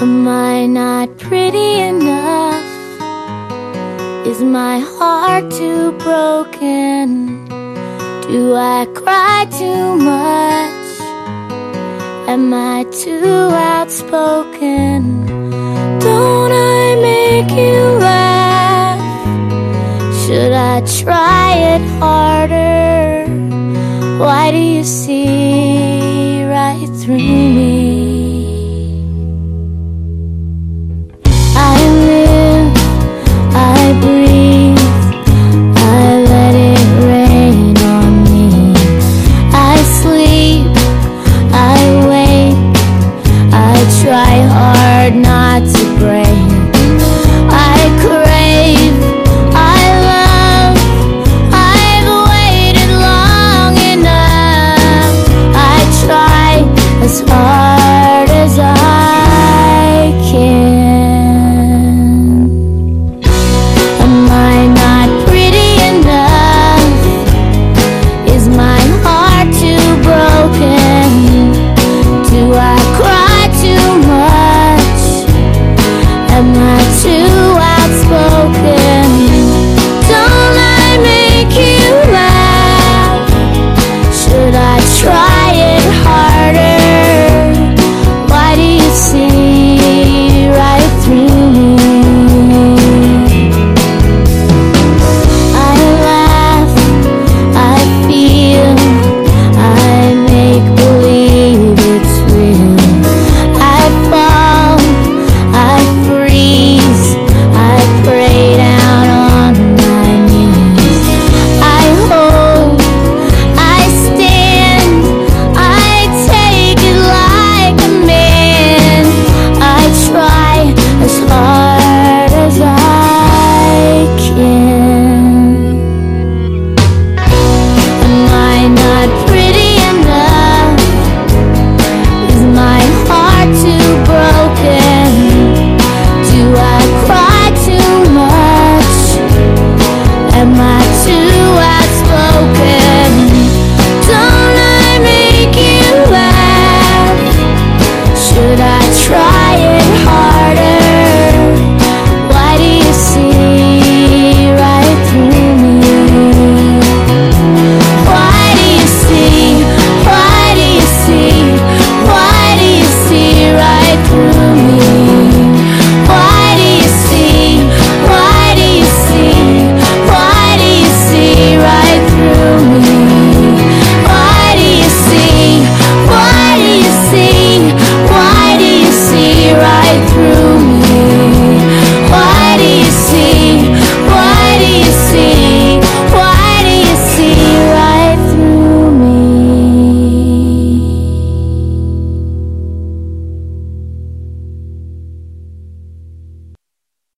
Am I not pretty enough? Is my heart too broken? Do I cry too much? Am I too outspoken? Don't I make you laugh? Should I try it harder? Why do you see right through me? Hard not to break. I crave, I love, I've waited long enough. I try as hard.